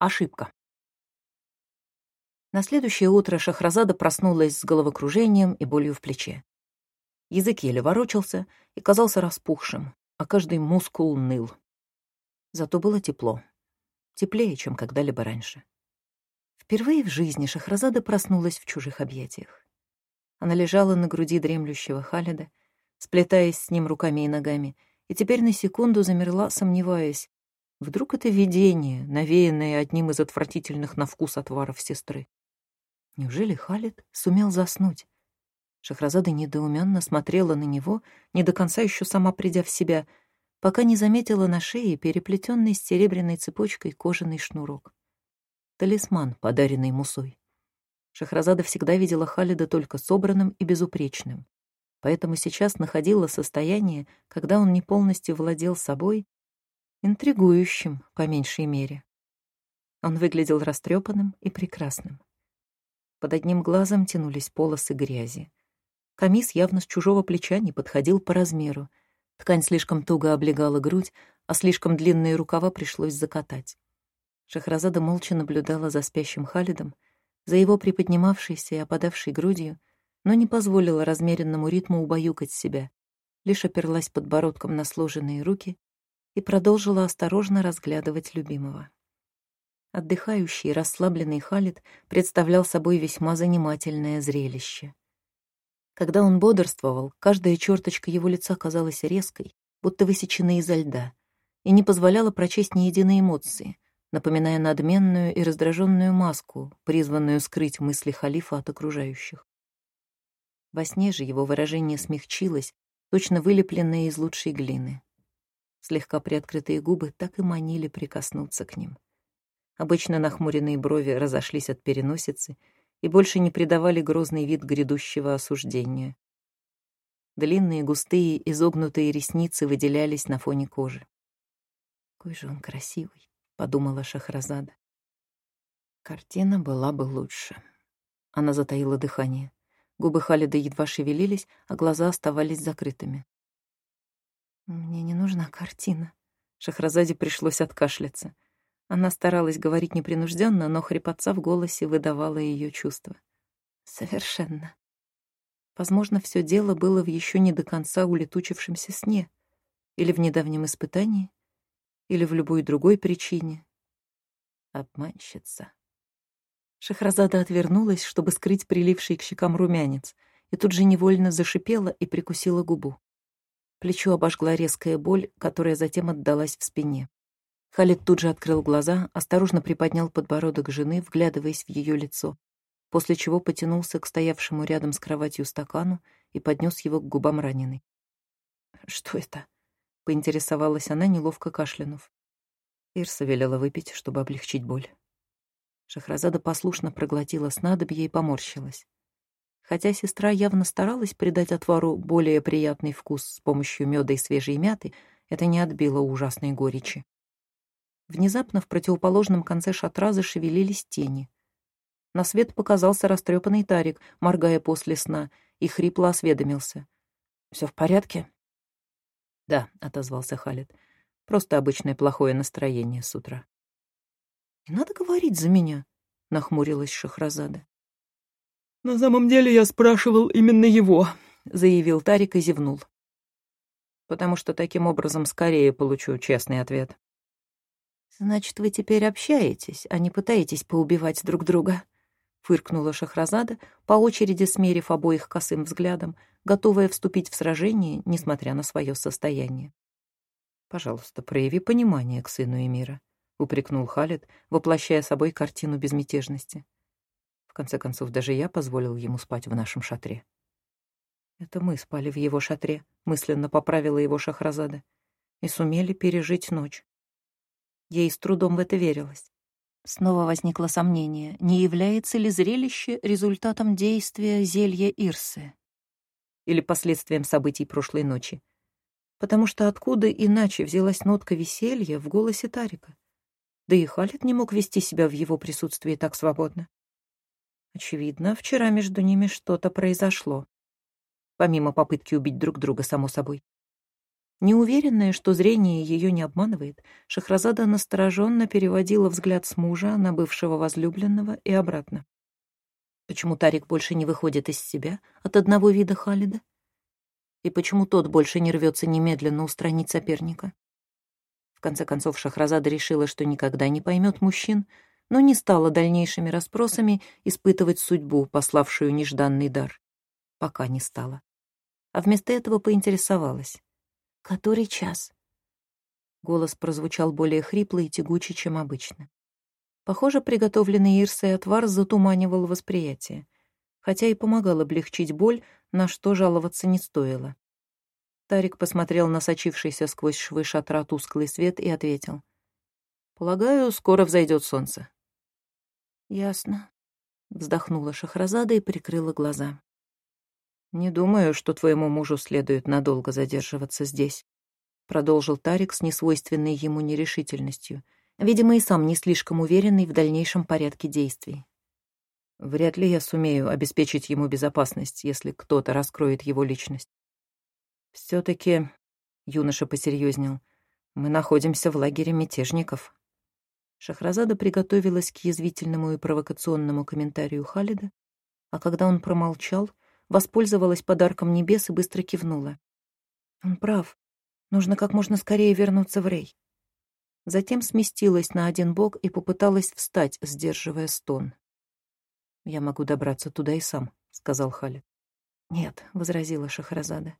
Ошибка. На следующее утро Шахразада проснулась с головокружением и болью в плече. Язык еле ворочался и казался распухшим, а каждый мускул ныл. Зато было тепло. Теплее, чем когда-либо раньше. Впервые в жизни Шахразада проснулась в чужих объятиях. Она лежала на груди дремлющего Халида, сплетаясь с ним руками и ногами, и теперь на секунду замерла, сомневаясь, вдруг это видение, навеянное одним из отвратительных на вкус отваров сестры. Неужели Халид сумел заснуть? Шахразада недоуменно смотрела на него, не до конца еще сама придя в себя, пока не заметила на шее переплетенный с серебряной цепочкой кожаный шнурок. Талисман, подаренный Мусой. Шахразада всегда видела Халида только собранным и безупречным, поэтому сейчас находила состояние, когда он не полностью владел собой, интригующим, по меньшей мере. Он выглядел растрепанным и прекрасным. Под одним глазом тянулись полосы грязи. Камис явно с чужого плеча не подходил по размеру. Ткань слишком туго облегала грудь, а слишком длинные рукава пришлось закатать. Шахразада молча наблюдала за спящим Халидом, за его приподнимавшейся и опадавшей грудью, но не позволила размеренному ритму убаюкать себя, лишь оперлась подбородком на сложенные руки и продолжила осторожно разглядывать любимого. Отдыхающий, расслабленный Халид представлял собой весьма занимательное зрелище. Когда он бодрствовал, каждая черточка его лица казалась резкой, будто высеченной изо льда, и не позволяла прочесть ни единой эмоции, напоминая надменную и раздраженную маску, призванную скрыть мысли халифа от окружающих. Во сне же его выражение смягчилось, точно вылепленное из лучшей глины. Слегка приоткрытые губы так и манили прикоснуться к ним. Обычно нахмуренные брови разошлись от переносицы, и больше не придавали грозный вид грядущего осуждения. Длинные, густые, изогнутые ресницы выделялись на фоне кожи. «Какой же он красивый», — подумала Шахразада. Картина была бы лучше. Она затаила дыхание. Губы Халида едва шевелились, а глаза оставались закрытыми. «Мне не нужна картина». Шахразаде пришлось откашляться. Она старалась говорить непринужденно, но хрипотца в голосе выдавала ее чувства. Совершенно. Возможно, все дело было в еще не до конца улетучившемся сне, или в недавнем испытании, или в любой другой причине. Обманщица. Шахразада отвернулась, чтобы скрыть приливший к щекам румянец, и тут же невольно зашипела и прикусила губу. Плечо обожгла резкая боль, которая затем отдалась в спине. Халид тут же открыл глаза, осторожно приподнял подбородок жены, вглядываясь в ее лицо, после чего потянулся к стоявшему рядом с кроватью стакану и поднес его к губам раненой. «Что это?» — поинтересовалась она, неловко кашлянув. Ирса велела выпить, чтобы облегчить боль. Шахразада послушно проглотила снадобье и поморщилась. Хотя сестра явно старалась придать отвару более приятный вкус с помощью меда и свежей мяты, это не отбило ужасной горечи. Внезапно в противоположном конце шатра зашевелились тени. На свет показался растрепанный Тарик, моргая после сна, и хрипло осведомился. «Все в порядке?» «Да», — отозвался Халид. «Просто обычное плохое настроение с утра». «Не надо говорить за меня», — нахмурилась Шахразада. «На самом деле я спрашивал именно его», — заявил Тарик и зевнул. «Потому что таким образом скорее получу честный ответ», «Значит, вы теперь общаетесь, а не пытаетесь поубивать друг друга?» — фыркнула Шахразада, по очереди смерив обоих косым взглядом, готовая вступить в сражение, несмотря на свое состояние. «Пожалуйста, прояви понимание к сыну Эмира», — упрекнул Халид, воплощая собой картину безмятежности. В конце концов, даже я позволил ему спать в нашем шатре. «Это мы спали в его шатре», — мысленно поправила его Шахразада, «и сумели пережить ночь. Ей с трудом в это верилось. Снова возникло сомнение, не является ли зрелище результатом действия зелья Ирсы или последствием событий прошлой ночи. Потому что откуда иначе взялась нотка веселья в голосе Тарика? Да и Халид не мог вести себя в его присутствии так свободно. Очевидно, вчера между ними что-то произошло. Помимо попытки убить друг друга, само собой. Неуверенная, что зрение ее не обманывает, Шахразада настороженно переводила взгляд с мужа на бывшего возлюбленного и обратно. Почему Тарик больше не выходит из себя от одного вида Халида? И почему тот больше не рвется немедленно устранить соперника? В конце концов, Шахразада решила, что никогда не поймет мужчин, но не стала дальнейшими расспросами испытывать судьбу, пославшую нежданный дар. Пока не стала. А вместо этого поинтересовалась. «Который час?» Голос прозвучал более хрипло и тягуче, чем обычно. Похоже, приготовленный Ирсой отвар затуманивал восприятие, хотя и помогал облегчить боль, на что жаловаться не стоило. Тарик посмотрел на сочившийся сквозь швы шатра тусклый свет и ответил. «Полагаю, скоро взойдет солнце». «Ясно», — вздохнула Шахразада и прикрыла глаза. «Не думаю, что твоему мужу следует надолго задерживаться здесь», — продолжил Тарик с несвойственной ему нерешительностью, видимо, и сам не слишком уверенный в дальнейшем порядке действий. «Вряд ли я сумею обеспечить ему безопасность, если кто-то раскроет его личность. Все-таки, — юноша посерьезнел, — мы находимся в лагере мятежников». Шахразада приготовилась к язвительному и провокационному комментарию Халида, а когда он промолчал, воспользовалась подарком небес и быстро кивнула. Он прав. Нужно как можно скорее вернуться в Рей. Затем сместилась на один бок и попыталась встать, сдерживая стон. «Я могу добраться туда и сам», — сказал Халид. «Нет», — возразила Шахразада.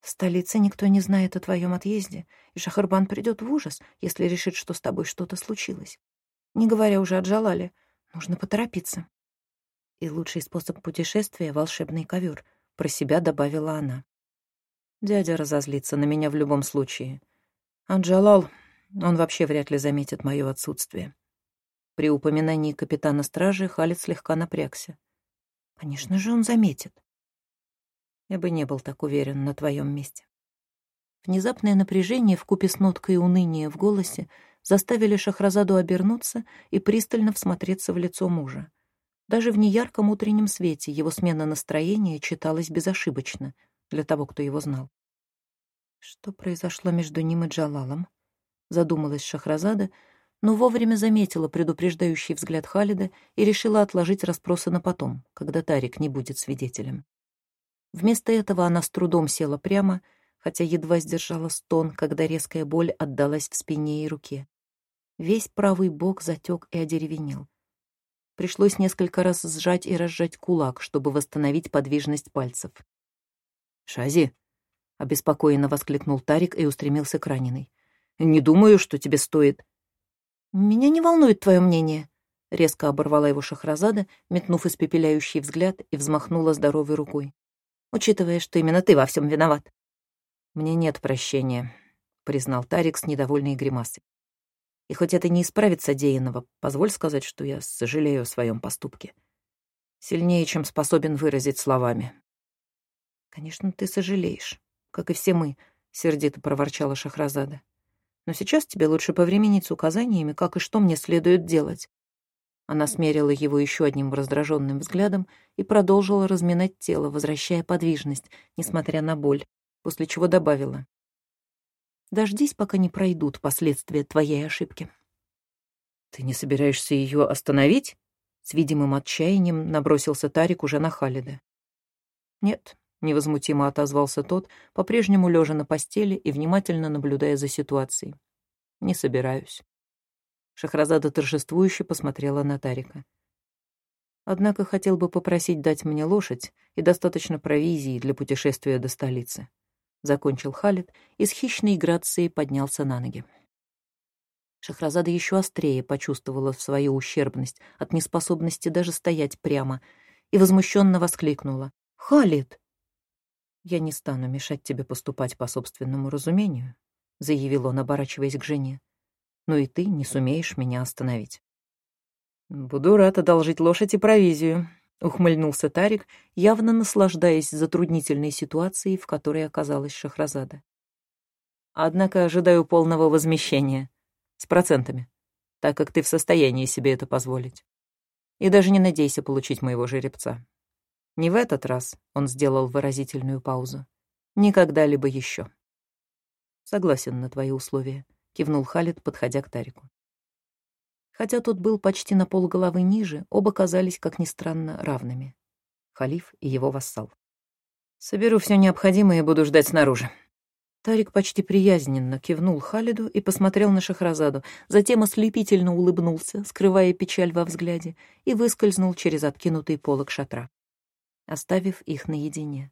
«В столице никто не знает о твоем отъезде, и Шахарбан придет в ужас, если решит, что с тобой что-то случилось. Не говоря уже о Джалале, нужно поторопиться». И лучший способ путешествия — волшебный ковер, про себя добавила она. Дядя разозлится на меня в любом случае. А Джалал, он вообще вряд ли заметит мое отсутствие. При упоминании капитана стражи Халид слегка напрягся. Конечно же, он заметит. Я бы не был так уверен на твоем месте. Внезапное напряжение в купе с ноткой уныния в голосе заставили Шахразаду обернуться и пристально всмотреться в лицо мужа. Даже в неярком утреннем свете его смена настроения читалась безошибочно для того, кто его знал. Что произошло между ним и Джалалом? Задумалась Шахразада, но вовремя заметила предупреждающий взгляд Халида и решила отложить расспросы на потом, когда Тарик не будет свидетелем. Вместо этого она с трудом села прямо, хотя едва сдержала стон, когда резкая боль отдалась в спине и руке. Весь правый бок затек и одеревенел. Пришлось несколько раз сжать и разжать кулак, чтобы восстановить подвижность пальцев. «Шази!» — обеспокоенно воскликнул Тарик и устремился к раненой. «Не думаю, что тебе стоит...» «Меня не волнует твое мнение», — резко оборвала его Шахразада, метнув испепеляющий взгляд и взмахнула здоровой рукой. «Учитывая, что именно ты во всем виноват». «Мне нет прощения», — признал Тарик с недовольной гримасой. И хоть это не исправит содеянного, позволь сказать, что я сожалею о своем поступке. Сильнее, чем способен выразить словами. «Конечно, ты сожалеешь, как и все мы», — сердито проворчала Шахразада. «Но сейчас тебе лучше повременить с указаниями, как и что мне следует делать». Она смерила его еще одним раздраженным взглядом и продолжила разминать тело, возвращая подвижность, несмотря на боль, после чего добавила. Дождись, пока не пройдут последствия твоей ошибки. Ты не собираешься ее остановить? С видимым отчаянием набросился Тарик уже на Халида. Нет, невозмутимо отозвался тот, по-прежнему лежа на постели и внимательно наблюдая за ситуацией. Не собираюсь. Шахразада торжествующе посмотрела на Тарика. Однако хотел бы попросить дать мне лошадь и достаточно провизии для путешествия до столицы. — закончил Халид и с хищной грацией поднялся на ноги. Шахразада еще острее почувствовала свою ущербность от неспособности даже стоять прямо и возмущенно воскликнула. «Халид!» «Я не стану мешать тебе поступать по собственному разумению», — заявил он, оборачиваясь к жене. «Но и ты не сумеешь меня остановить». «Буду рад одолжить лошадь и провизию», — ухмыльнулся Тарик, явно наслаждаясь затруднительной ситуацией, в которой оказалась Шахразада. «Однако ожидаю полного возмещения. С процентами, так как ты в состоянии себе это позволить. И даже не надейся получить моего жеребца. Не в этот раз, — он сделал выразительную паузу, — никогда-либо еще». «Согласен на твои условия», — кивнул Халид, подходя к Тарику. Хотя тот был почти на полголовы ниже, оба казались, как ни странно, равными. Халиф и его вассал. «Соберу все необходимое и буду ждать снаружи». Тарик почти приязненно кивнул Халиду и посмотрел на Шахразаду, затем ослепительно улыбнулся, скрывая печаль во взгляде, и выскользнул через откинутый полог шатра, оставив их наедине.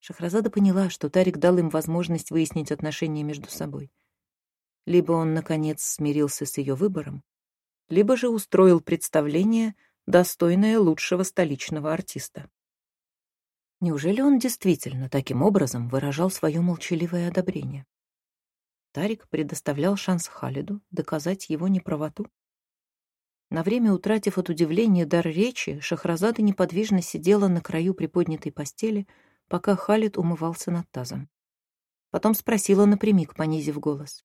Шахразада поняла, что Тарик дал им возможность выяснить отношения между собой. Либо он, наконец, смирился с ее выбором, либо же устроил представление, достойное лучшего столичного артиста. Неужели он действительно таким образом выражал свое молчаливое одобрение? Тарик предоставлял шанс Халиду доказать его неправоту. На время утратив от удивления дар речи, Шахразада неподвижно сидела на краю приподнятой постели, пока Халид умывался над тазом. Потом спросила напрямик, понизив голос.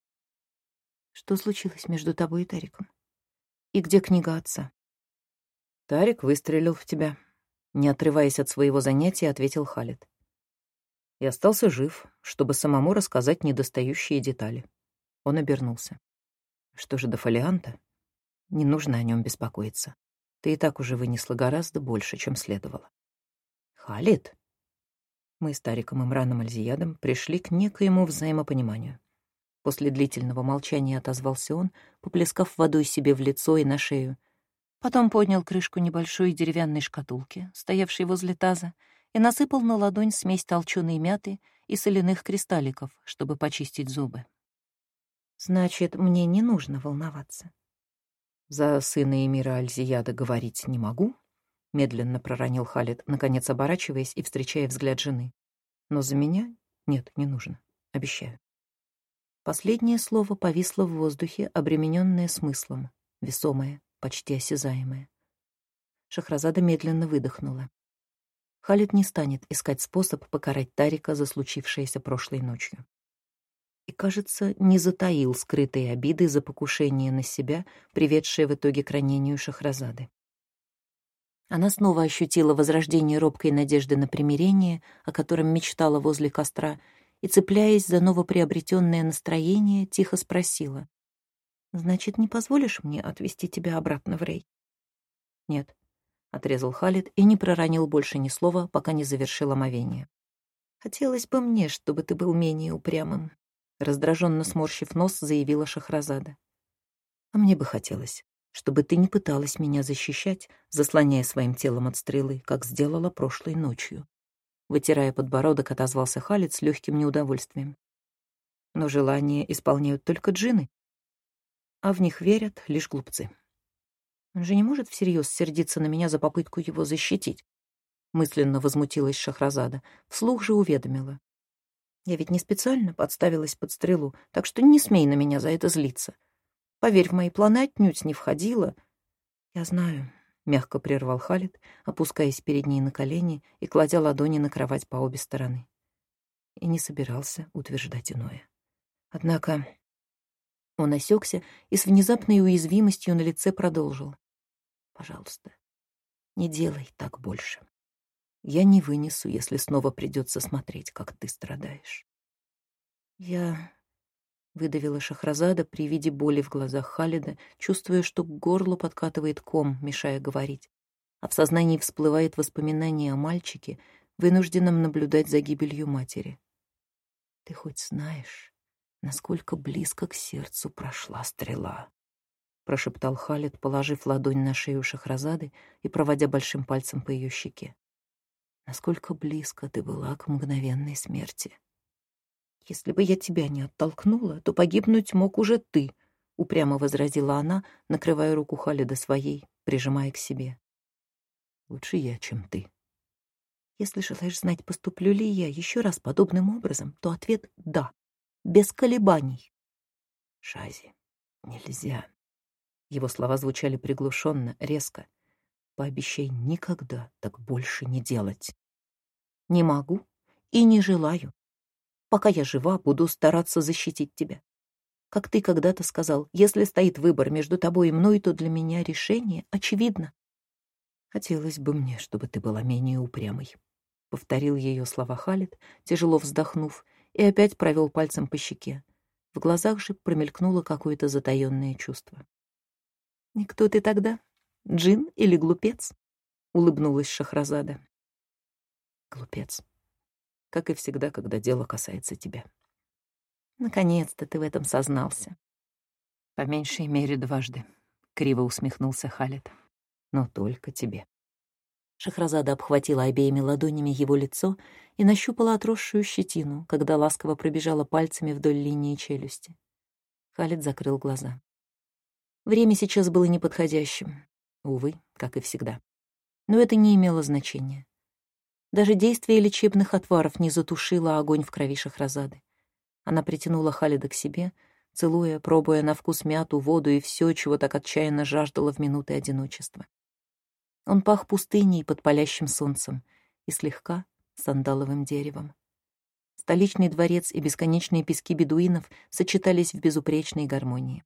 «Что случилось между тобой и Тариком? И где книга отца?» «Тарик выстрелил в тебя», не отрываясь от своего занятия, ответил Халид. И остался жив, чтобы самому рассказать недостающие детали. Он обернулся. Что же до фолианта? Не нужно о нем беспокоиться. Ты и так уже вынесла гораздо больше, чем следовало. Халид? Мы с Тариком Имраном Альзиядом пришли к некоему взаимопониманию. После длительного молчания отозвался он, поплескав водой себе в лицо и на шею, Потом поднял крышку небольшой деревянной шкатулки, стоявшей возле таза, и насыпал на ладонь смесь толченой мяты и соляных кристалликов, чтобы почистить зубы. «Значит, мне не нужно волноваться». «За сына Эмира Альзияда говорить не могу», — медленно проронил Халид, наконец оборачиваясь и встречая взгляд жены. «Но за меня нет, не нужно. Обещаю». Последнее слово повисло в воздухе, обремененное смыслом, весомое, почти осязаемое. Шахразада медленно выдохнула. Халид не станет искать способ покарать Тарика за случившееся прошлой ночью. И, кажется, не затаил скрытые обиды за покушение на себя, приведшее в итоге к ранению Шахразады. Она снова ощутила возрождение робкой надежды на примирение, о котором мечтала возле костра, и, цепляясь за новоприобретенное настроение, тихо спросила. Значит, не позволишь мне отвезти тебя обратно в Рей? Нет, отрезал Халид и не проронил больше ни слова, пока не завершил омовение. Хотелось бы мне, чтобы ты был менее упрямым, раздраженно сморщив нос, заявила Шахразада. А мне бы хотелось, чтобы ты не пыталась меня защищать, заслоняя своим телом от стрелы, как сделала прошлой ночью. Вытирая подбородок, отозвался Халид с легким неудовольствием. Но желания исполняют только джины, а в них верят лишь глупцы. Он же не может всерьез сердиться на меня за попытку его защитить. Мысленно возмутилась Шахразада, вслух же уведомила. Я ведь не специально подставилась под стрелу, так что не смей на меня за это злиться. Поверь, в мои планы отнюдь не входило. Я знаю, — мягко прервал Халид, опускаясь перед ней на колени и кладя ладони на кровать по обе стороны. И не собирался утверждать иное. Однако он осекся и с внезапной уязвимостью на лице продолжил. «Пожалуйста, не делай так больше. Я не вынесу, если снова придется смотреть, как ты страдаешь». «Я...» — выдавила Шахразада при виде боли в глазах Халида, чувствуя, что к горлу подкатывает ком, мешая говорить. А в сознании всплывает воспоминание о мальчике, вынужденном наблюдать за гибелью матери. «Ты хоть знаешь...» насколько близко к сердцу прошла стрела. Прошептал Халид, положив ладонь на шею Шахразады и проводя большим пальцем по ее щеке. Насколько близко ты была к мгновенной смерти. Если бы я тебя не оттолкнула, то погибнуть мог уже ты, упрямо возразила она, накрывая руку Халида своей, прижимая к себе. Лучше я, чем ты. Если желаешь знать, поступлю ли я еще раз подобным образом, то ответ — да без колебаний. Шази, нельзя. Его слова звучали приглушенно, резко. Пообещай никогда так больше не делать. Не могу и не желаю. Пока я жива, буду стараться защитить тебя. Как ты когда-то сказал, если стоит выбор между тобой и мной, то для меня решение очевидно. Хотелось бы мне, чтобы ты была менее упрямой. Повторил ее слова Халид, тяжело вздохнув, и опять провел пальцем по щеке. В глазах же промелькнуло какое-то затаённое чувство. «И кто ты тогда? Джин или глупец?» — улыбнулась Шахразада. «Глупец. Как и всегда, когда дело касается тебя». «Наконец-то ты в этом сознался». «По меньшей мере дважды», — криво усмехнулся Халет. «Но только тебе». Шахразада обхватила обеими ладонями его лицо и нащупала отросшую щетину, когда ласково пробежала пальцами вдоль линии челюсти. Халид закрыл глаза. Время сейчас было неподходящим. Увы, как и всегда. Но это не имело значения. Даже действие лечебных отваров не затушило огонь в крови Шахразады. Она притянула Халида к себе, целуя, пробуя на вкус мяту, воду и все, чего так отчаянно жаждала в минуты одиночества. Он пах пустыней под палящим солнцем и слегка сандаловым деревом. Столичный дворец и бесконечные пески бедуинов сочетались в безупречной гармонии.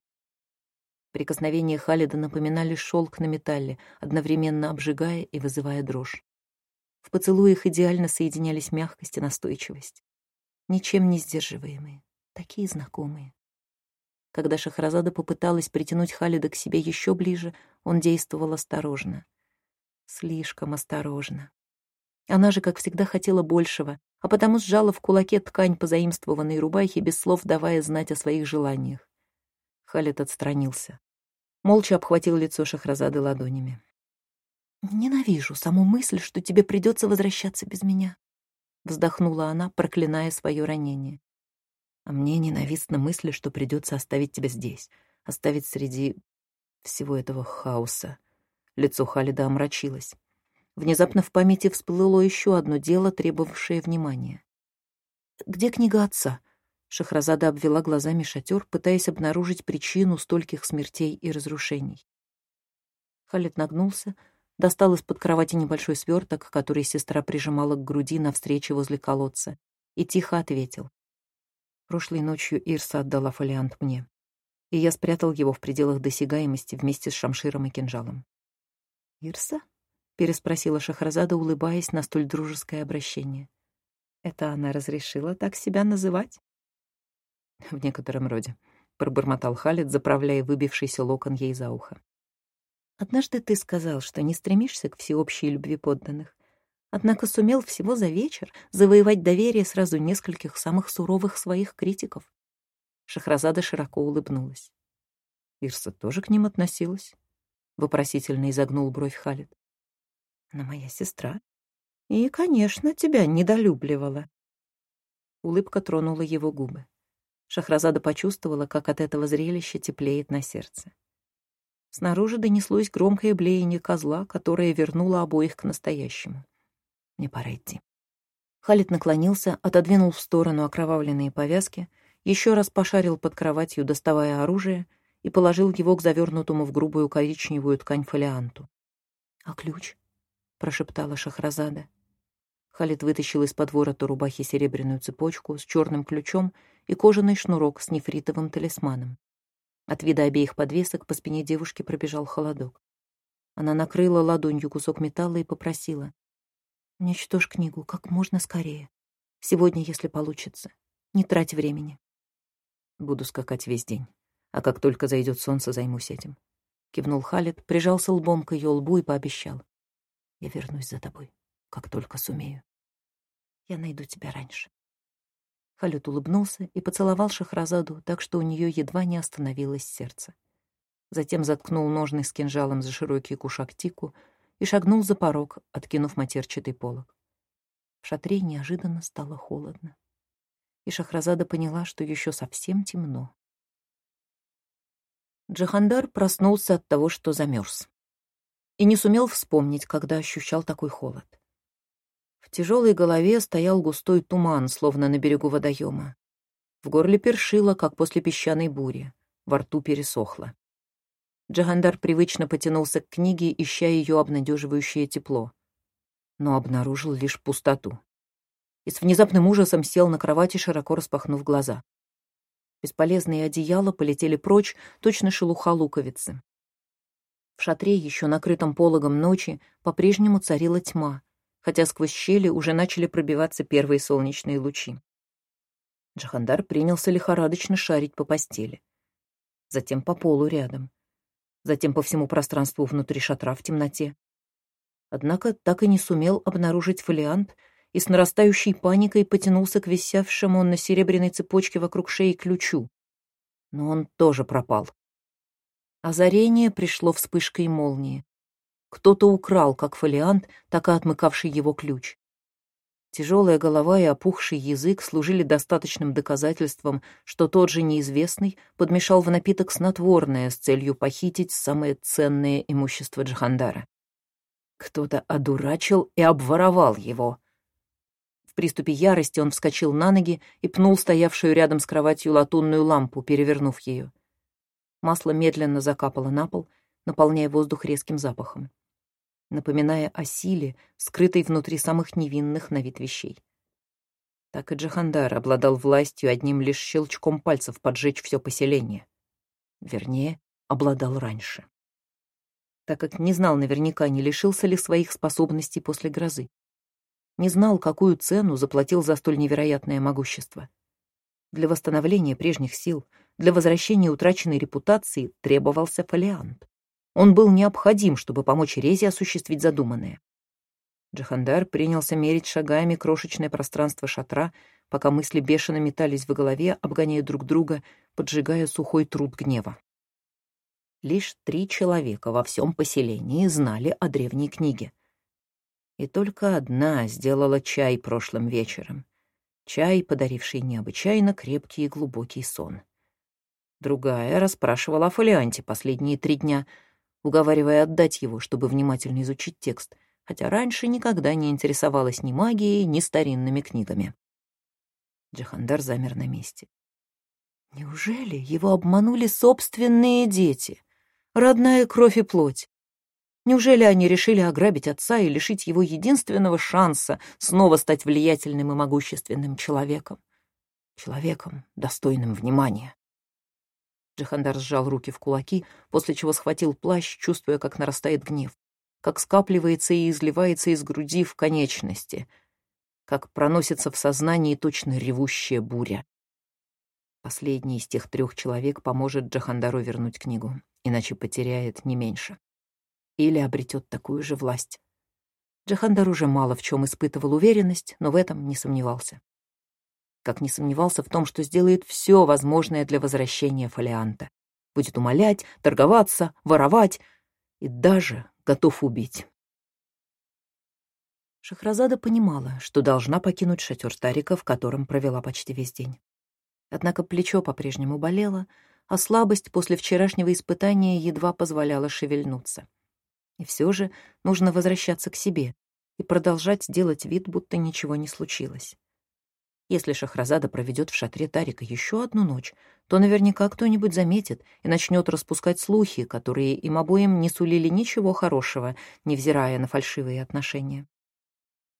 Прикосновения Халида напоминали шелк на металле, одновременно обжигая и вызывая дрожь. В поцелуях идеально соединялись мягкость и настойчивость. Ничем не сдерживаемые, такие знакомые. Когда Шахразада попыталась притянуть Халида к себе еще ближе, он действовал осторожно — Слишком осторожно. Она же, как всегда, хотела большего, а потому сжала в кулаке ткань позаимствованной рубахи, без слов давая знать о своих желаниях. Халет отстранился. Молча обхватил лицо Шахразады ладонями. «Ненавижу саму мысль, что тебе придется возвращаться без меня», — вздохнула она, проклиная свое ранение. «А мне ненавистна мысль, что придется оставить тебя здесь, оставить среди всего этого хаоса», Лицо Халида омрачилось. Внезапно в памяти всплыло еще одно дело, требовавшее внимания. «Где книга отца?» Шахразада обвела глазами шатер, пытаясь обнаружить причину стольких смертей и разрушений. Халид нагнулся, достал из-под кровати небольшой сверток, который сестра прижимала к груди на встрече возле колодца, и тихо ответил. Прошлой ночью Ирса отдала фолиант мне, и я спрятал его в пределах досягаемости вместе с шамширом и кинжалом. «Ирса?» — переспросила Шахразада, улыбаясь на столь дружеское обращение. «Это она разрешила так себя называть?» «В некотором роде», — пробормотал Халид, заправляя выбившийся локон ей за ухо. «Однажды ты сказал, что не стремишься к всеобщей любви подданных, однако сумел всего за вечер завоевать доверие сразу нескольких самых суровых своих критиков». Шахразада широко улыбнулась. Ирса тоже к ним относилась вопросительно изогнул бровь Халид. Она моя сестра. И, конечно, тебя недолюбливала. Улыбка тронула его губы. Шахразада почувствовала, как от этого зрелища теплеет на сердце. Снаружи донеслось громкое блеяние козла, которое вернуло обоих к настоящему. Мне пора идти. Халид наклонился, отодвинул в сторону окровавленные повязки, еще раз пошарил под кроватью, доставая оружие — и положил его к завернутому в грубую коричневую ткань фолианту. «А ключ?» — прошептала Шахразада. Халид вытащил из-под ворота рубахи серебряную цепочку с черным ключом и кожаный шнурок с нефритовым талисманом. От вида обеих подвесок по спине девушки пробежал холодок. Она накрыла ладонью кусок металла и попросила. «Уничтожь книгу как можно скорее. Сегодня, если получится. Не трать времени». «Буду скакать весь день», а как только зайдет солнце, займусь этим. Кивнул Халид, прижался лбом к ее лбу и пообещал. Я вернусь за тобой, как только сумею. Я найду тебя раньше. Халид улыбнулся и поцеловал Шахразаду, так что у нее едва не остановилось сердце. Затем заткнул ножны с кинжалом за широкий кушак тику и шагнул за порог, откинув матерчатый полог. В шатре неожиданно стало холодно. И Шахразада поняла, что еще совсем темно. Джахандар проснулся от того, что замерз. И не сумел вспомнить, когда ощущал такой холод. Тяжелой голове стоял густой туман, словно на берегу водоема. В горле першило, как после песчаной бури. Во рту пересохло. Джахандар привычно потянулся к книге, ища ее обнадеживающее тепло. Но обнаружил лишь пустоту. И с внезапным ужасом сел на кровати, широко распахнув глаза. Бесполезные одеяла полетели прочь, точно шелуха луковицы. В шатре, еще накрытом пологом ночи, по-прежнему царила тьма, хотя сквозь щели уже начали пробиваться первые солнечные лучи. Джахандар принялся лихорадочно шарить по постели. Затем по полу рядом. Затем по всему пространству внутри шатра в темноте. Однако так и не сумел обнаружить фолиант и с нарастающей паникой потянулся к висевшему на серебряной цепочке вокруг шеи ключу. Но он тоже пропал. Озарение пришло вспышкой молнии. Кто-то украл как фолиант, так и отмыкавший его ключ. Тяжелая голова и опухший язык служили достаточным доказательством, что тот же неизвестный подмешал в напиток снотворное с целью похитить самое ценное имущество Джахандара. Кто-то одурачил и обворовал его. В приступе ярости он вскочил на ноги и пнул стоявшую рядом с кроватью латунную лампу, перевернув ее. Масло медленно закапало на пол, наполняя воздух резким запахом, напоминая о силе, скрытой внутри самых невинных на вид вещей. Так и Джахандар обладал властью одним лишь щелчком пальцев поджечь все поселение. Вернее, обладал раньше так как не знал наверняка, не лишился ли своих способностей после грозы. Не знал, какую цену заплатил за столь невероятное могущество. Для восстановления прежних сил, для возвращения утраченной репутации требовался фолиант. Он был необходим, чтобы помочь Резе осуществить задуманное. Джахандар принялся мерить шагами крошечное пространство шатра, пока мысли бешено метались в голове, обгоняя друг друга, поджигая сухой труд гнева. Лишь три человека во всем поселении знали о древней книге. И только одна сделала чай прошлым вечером. Чай, подаривший необычайно крепкий и глубокий сон. Другая расспрашивала о фолианте последние три дня, уговаривая отдать его, чтобы внимательно изучить текст, хотя раньше никогда не интересовалась ни магией, ни старинными книгами. Джахандар замер на месте. Неужели его обманули собственные дети? родная кровь и плоть. Неужели они решили ограбить отца и лишить его единственного шанса снова стать влиятельным и могущественным человеком? Человеком, достойным внимания. Джахандар сжал руки в кулаки, после чего схватил плащ, чувствуя, как нарастает гнев, как скапливается и изливается из груди в конечности, как проносится в сознании точно ревущая буря. Последний из тех трех человек поможет Джахандару вернуть книгу, иначе потеряет не меньше. Или обретет такую же власть. Джахандар уже мало в чем испытывал уверенность, но в этом не сомневался. Как не сомневался в том, что сделает все возможное для возвращения фолианта. Будет умолять, торговаться, воровать и даже готов убить. Шахразада понимала, что должна покинуть шатер Тарика, в котором провела почти весь день. Однако плечо по-прежнему болело, а слабость после вчерашнего испытания едва позволяла шевельнуться. И все же нужно возвращаться к себе и продолжать делать вид, будто ничего не случилось. Если Шахразада проведет в шатре Тарика еще одну ночь, то наверняка кто-нибудь заметит и начнет распускать слухи, которые им обоим не сулили ничего хорошего, невзирая на фальшивые отношения.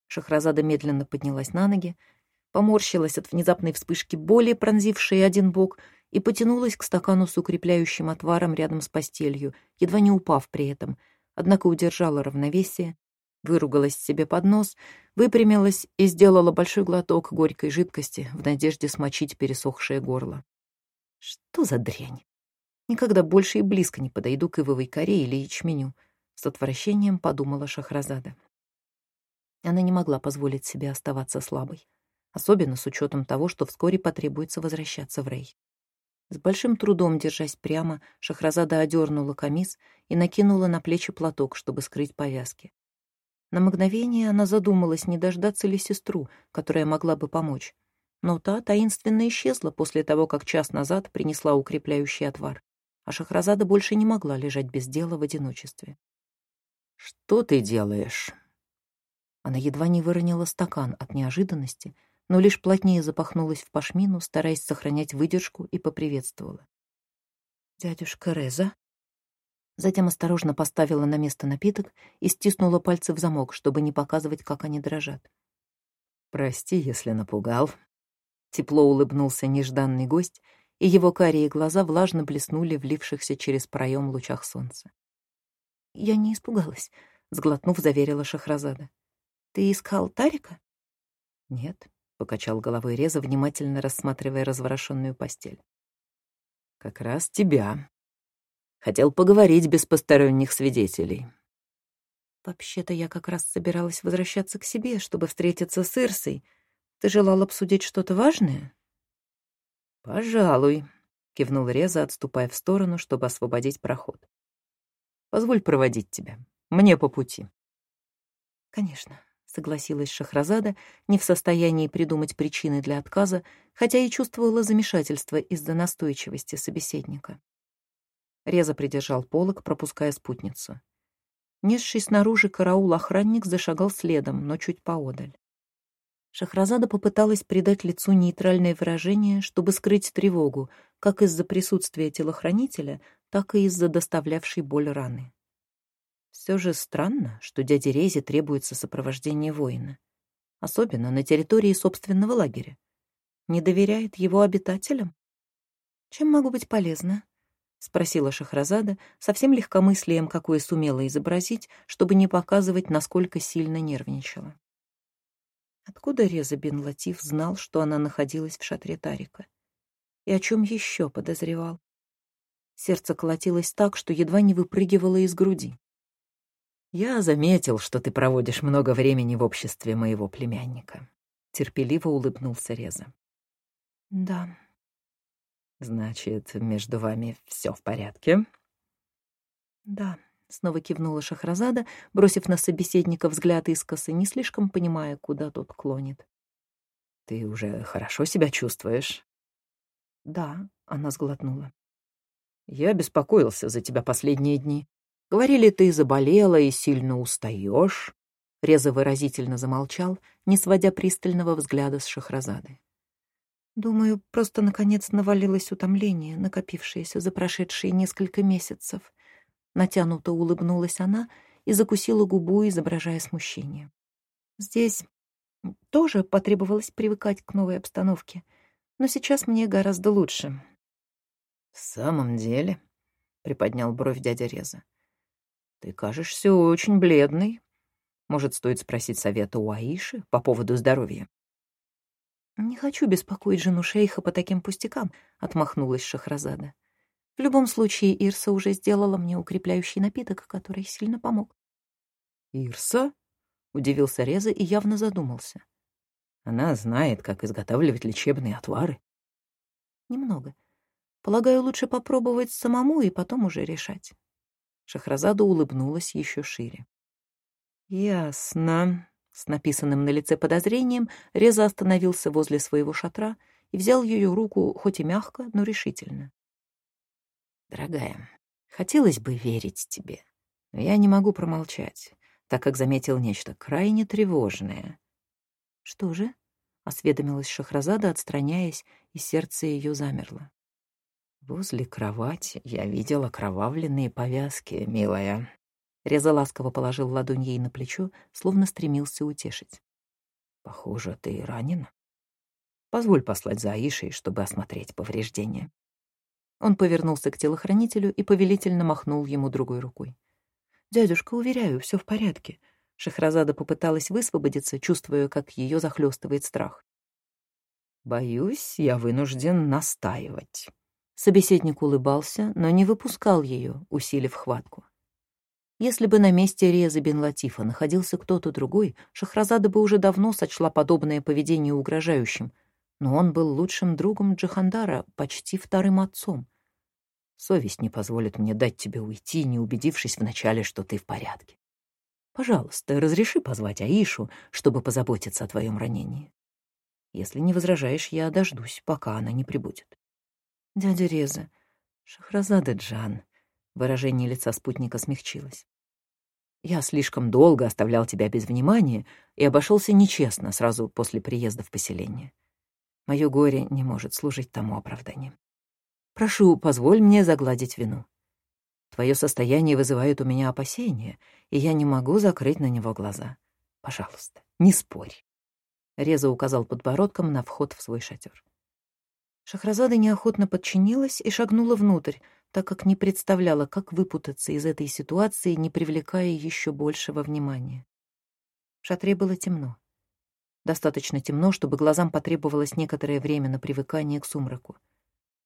Шахразада медленно поднялась на ноги, поморщилась от внезапной вспышки боли, пронзившей один бок, и потянулась к стакану с укрепляющим отваром рядом с постелью, едва не упав при этом, однако удержала равновесие, выругалась себе под нос, выпрямилась и сделала большой глоток горькой жидкости в надежде смочить пересохшее горло. Что за дрянь? Никогда больше и близко не подойду к ивовой коре или ячменю, с отвращением подумала Шахразада. Она не могла позволить себе оставаться слабой особенно с учетом того, что вскоре потребуется возвращаться в Рей. С большим трудом, держась прямо, Шахразада одернула камис и накинула на плечи платок, чтобы скрыть повязки. На мгновение она задумалась, не дождаться ли сестру, которая могла бы помочь. Но та таинственно исчезла после того, как час назад принесла укрепляющий отвар, а Шахразада больше не могла лежать без дела в одиночестве. «Что ты делаешь?» Она едва не выронила стакан от неожиданности — но лишь плотнее запахнулась в пашмину, стараясь сохранять выдержку, и поприветствовала. «Дядюшка Реза?» Затем осторожно поставила на место напиток и стиснула пальцы в замок, чтобы не показывать, как они дрожат. «Прости, если напугал». Тепло улыбнулся нежданный гость, и его карие глаза влажно блеснули в лившихся через проем лучах солнца. «Я не испугалась», — сглотнув, заверила Шахразада. «Ты искал Тарика?» «Нет, покачал головой Реза, внимательно рассматривая разворошенную постель. «Как раз тебя. Хотел поговорить без посторонних свидетелей». «Вообще-то я как раз собиралась возвращаться к себе, чтобы встретиться с Ирсой. Ты желал обсудить что-то важное?» «Пожалуй», — кивнул Реза, отступая в сторону, чтобы освободить проход. «Позволь проводить тебя. Мне по пути». «Конечно», — согласилась Шахразада, не в состоянии придумать причины для отказа, хотя и чувствовала замешательство из-за настойчивости собеседника. Реза придержал полок, пропуская спутницу. Несший снаружи караул-охранник зашагал следом, но чуть поодаль. Шахразада попыталась придать лицу нейтральное выражение, чтобы скрыть тревогу, как из-за присутствия телохранителя, так и из-за доставлявшей боль раны. Все же странно, что дяде Резе требуется сопровождение воина, особенно на территории собственного лагеря. Не доверяет его обитателям? «Чем могу быть полезна?» — спросила Шахразада, совсем легкомыслием, какое сумела изобразить, чтобы не показывать, насколько сильно нервничала. Откуда Реза бен Латиф знал, что она находилась в шатре Тарика? И о чем еще подозревал? Сердце колотилось так, что едва не выпрыгивало из груди. «Я заметил, что ты проводишь много времени в обществе моего племянника», — терпеливо улыбнулся Реза. «Да». «Значит, между вами все в порядке?» «Да», Снова кивнула Шахразада, бросив на собеседника взгляд искоса, не слишком понимая, куда тот клонит. «Ты уже хорошо себя чувствуешь?» «Да», — она сглотнула. «Я беспокоился за тебя последние дни. Говорили, ты заболела и сильно устаешь. Реза выразительно замолчал, не сводя пристального взгляда с Шахразады. «Думаю, просто, наконец, навалилось утомление, накопившееся за прошедшие несколько месяцев. Натянуто улыбнулась она и закусила губу, изображая смущение. Здесь тоже потребовалось привыкать к новой обстановке, но сейчас мне гораздо лучше. «В самом деле?» — приподнял бровь дядя Реза. «Ты кажешься очень бледный. Может, стоит спросить совета у Аиши по поводу здоровья?» «Не хочу беспокоить жену шейха по таким пустякам», — отмахнулась Шахразада. В любом случае, Ирса уже сделала мне укрепляющий напиток, который сильно помог. «Ирса?» — удивился Реза и явно задумался. «Она знает, как изготавливать лечебные отвары». «Немного. Полагаю, лучше попробовать самому и потом уже решать». Шахразада улыбнулась еще шире. «Ясно». С написанным на лице подозрением Реза остановился возле своего шатра и взял ее руку, хоть и мягко, но решительно. Дорогая, хотелось бы верить тебе, но я не могу промолчать, так как заметил нечто крайне тревожное. Что же? осведомилась Шахразада, отстраняясь, и сердце ее замерло. Возле кровати я видела кровавленные повязки, милая. Реза ласково положил ладонь ей на плечо, словно стремился утешить. Похоже, ты ранена. Позволь послать за Аишей, чтобы осмотреть повреждения. Он повернулся к телохранителю и повелительно махнул ему другой рукой. «Дядюшка, уверяю, все в порядке». Шахразада попыталась высвободиться, чувствуя, как ее захлестывает страх. «Боюсь, я вынужден настаивать». Собеседник улыбался, но не выпускал ее, усилив хватку. Если бы на месте Реза бен Латифа находился кто-то другой, Шахразада бы уже давно сочла подобное поведение угрожающим, но он был лучшим другом Джахандара, почти вторым отцом. Совесть не позволит мне дать тебе уйти, не убедившись вначале, что ты в порядке. Пожалуйста, разреши позвать Аишу, чтобы позаботиться о твоем ранении. Если не возражаешь, я дождусь, пока она не прибудет. Дядя Реза, Шахразада Джан. Выражение лица спутника смягчилось. Я слишком долго оставлял тебя без внимания и обошелся нечестно сразу после приезда в поселение. Мое горе не может служить тому оправданием. Прошу, позволь мне загладить вину. Твое состояние вызывает у меня опасения, и я не могу закрыть на него глаза. Пожалуйста, не спорь. Реза указал подбородком на вход в свой шатер. Шахразада неохотно подчинилась и шагнула внутрь, так как не представляла, как выпутаться из этой ситуации, не привлекая еще большего внимания. В шатре было темно. Достаточно темно, чтобы глазам потребовалось некоторое время на привыкание к сумраку.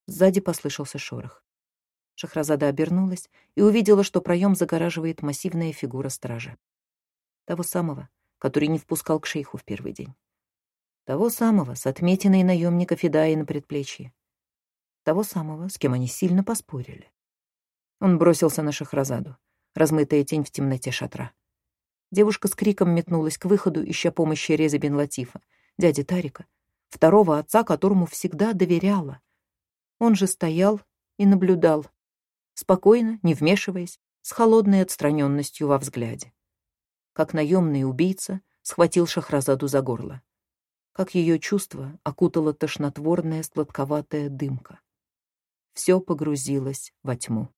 Сзади послышался шорох. Шахразада обернулась и увидела, что проем загораживает массивная фигура стража. Того самого, который не впускал к шейху в первый день. Того самого, с отметиной наемника Федая на предплечье. Того самого, с кем они сильно поспорили. Он бросился на Шахразаду, размытая тень в темноте шатра. Девушка с криком метнулась к выходу, ища помощи Реза бен Латифа, дяди Тарика, второго отца, которому всегда доверяла. Он же стоял и наблюдал, спокойно, не вмешиваясь, с холодной отстраненностью во взгляде. Как наемный убийца схватил Шахразаду за горло. Как ее чувство окутала тошнотворная сладковатая дымка. Все погрузилось во тьму.